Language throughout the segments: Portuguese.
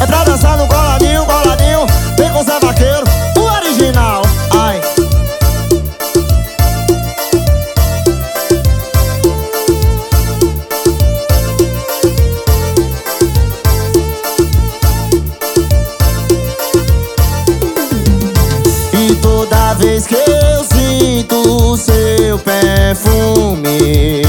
É pra dançar no coladinho, coladinho Vem com Zé Vaqueiro, o original. Ai. E toda vez que eu sinto o seu perfume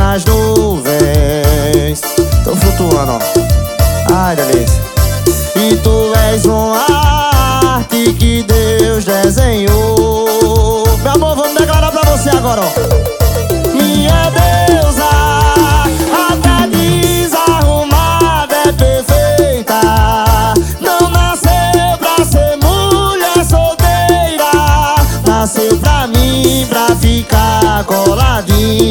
nas nuvens. Tô flutuando, ó. Ai, delícia. E tu és uma arte que Deus desenhou. Meu amor, vamos declarar pra você agora, ó. Minha deusa Até desarrumada é perfeita. Não nasceu pra ser mulher solteira. Nasceu pra mim, pra ficar coladinho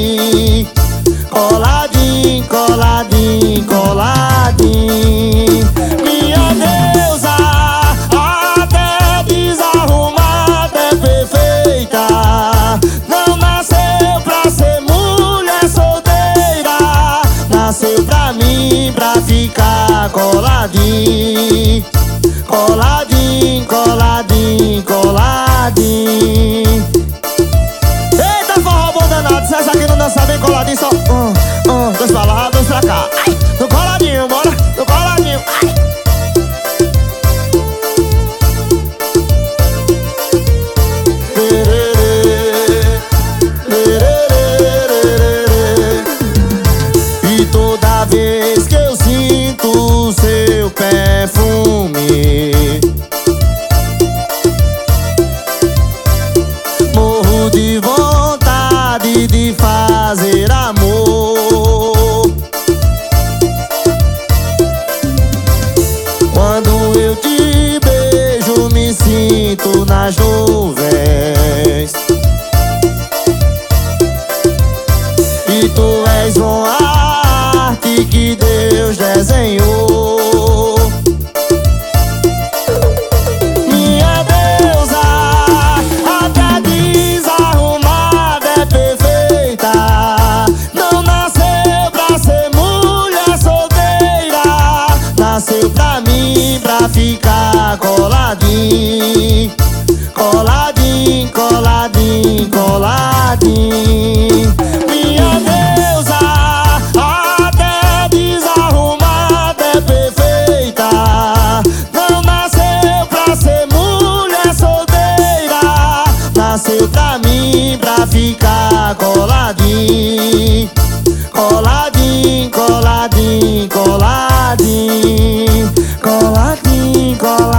Coladinho, coladinho, coladinho. Minha deusa Até desarrumada é perfeita. Não nasceu pra ser mulher solteira. Nasceu pra mim, pra ficar coladinho Coladinho, nas nuvens E tu és uma arte que Deus desenhou minha deusa, até desarrumada é perfeita. Não nasceu pra ser mulher solteira. Nasceu pra mim, pra ficar coladinho. coladinho, coladinho, coladinho, coladinho, coladinho, coladinho.